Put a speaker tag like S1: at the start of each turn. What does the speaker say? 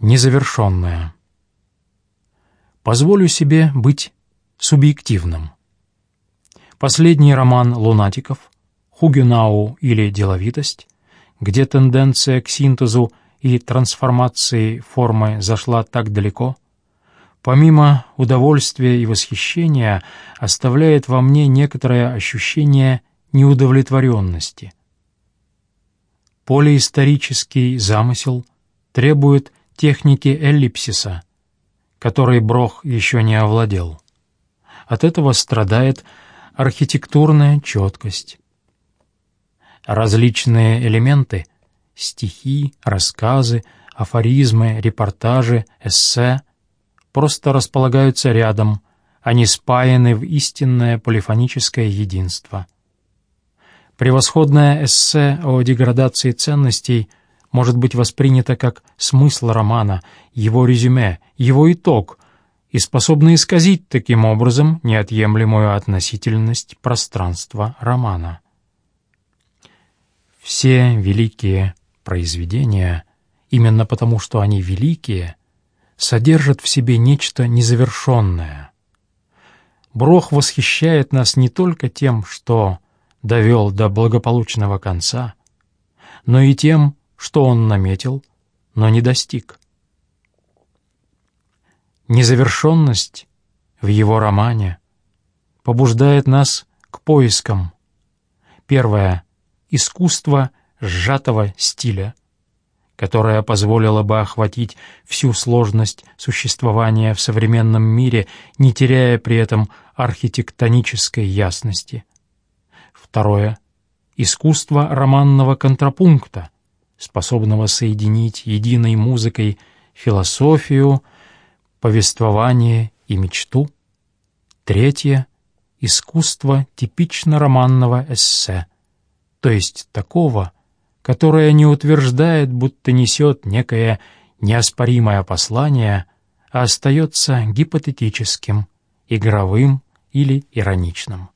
S1: Незавершенное. Позволю себе быть субъективным. Последний роман «Лунатиков» «Хугенау» или «Деловитость», где тенденция к синтезу и трансформации формы зашла так далеко, помимо удовольствия и восхищения, оставляет во мне некоторое ощущение неудовлетворенности. Полиисторический замысел требует техники эллипсиса, которой Брох еще не овладел. От этого страдает архитектурная четкость. Различные элементы — стихи, рассказы, афоризмы, репортажи, эссе — просто располагаются рядом, они спаяны в истинное полифоническое единство. Превосходное эссе о деградации ценностей может быть воспринято как смысл романа, его резюме, его итог и способно исказить таким образом неотъемлемую относительность пространства романа. Все великие произведения, именно потому что они великие, содержат в себе нечто незавершенное. Брох восхищает нас не только тем, что довел до благополучного конца, но и тем, что он наметил, но не достиг. Незавершенность в его романе побуждает нас к поискам. Первое — искусство сжатого стиля, которое позволило бы охватить всю сложность существования в современном мире, не теряя при этом архитектонической ясности. Второе — искусство романного контрапункта — способного соединить единой музыкой философию, повествование и мечту. Третье — искусство типично романного эссе, то есть такого, которое не утверждает, будто несет некое неоспоримое послание, а остается гипотетическим, игровым или ироничным.